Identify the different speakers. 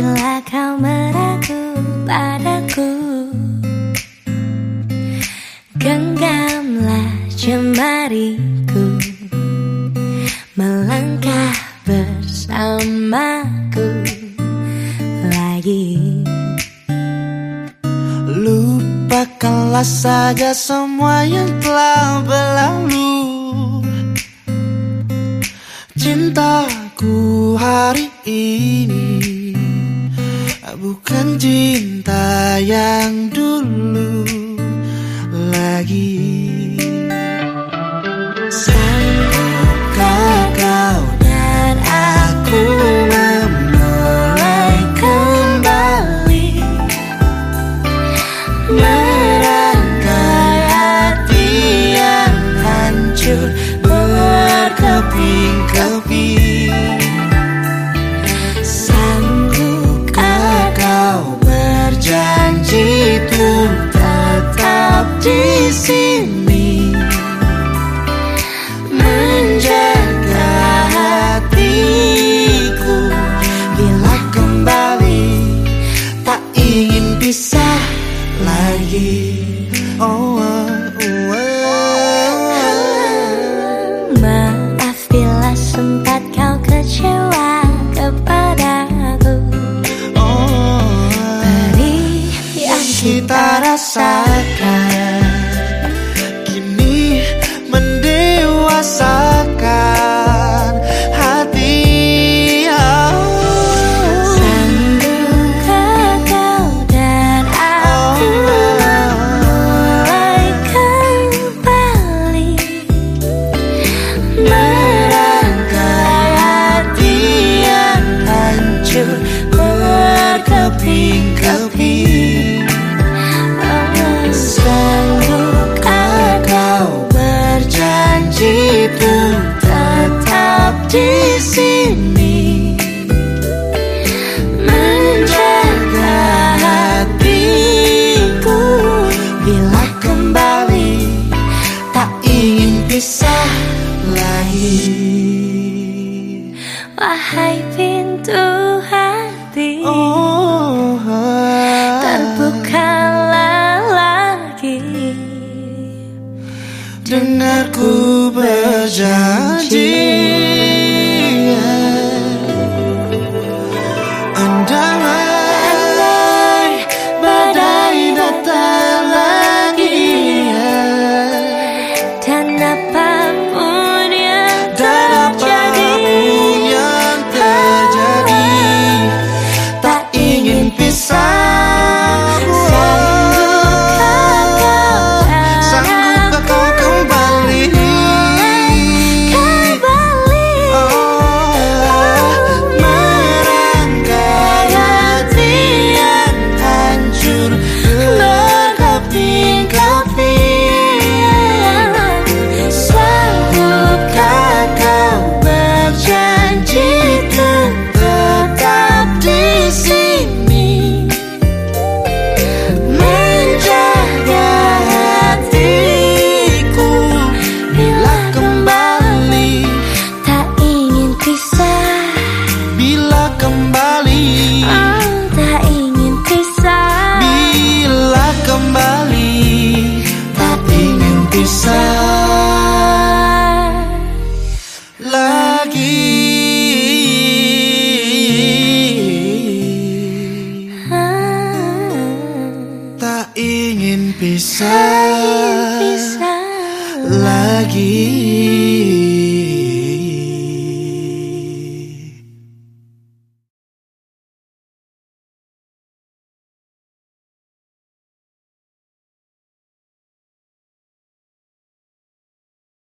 Speaker 1: bila kau meragu padaku Genggamlah jemariku. Melangkah bersamaku lagi.
Speaker 2: Lupakanlah saja semua yang telah berlalu. Cintaku hari ini Bukan cinta yang dulu lagi.
Speaker 1: Kau dan aku memulai kembali? Merangkai hati yang hancur berkeping-keping
Speaker 2: outside. Wahai pintu hati
Speaker 1: Oh, Terbukalah lagi. Dengarku bisa lagi
Speaker 2: tak ingin pisah lagi.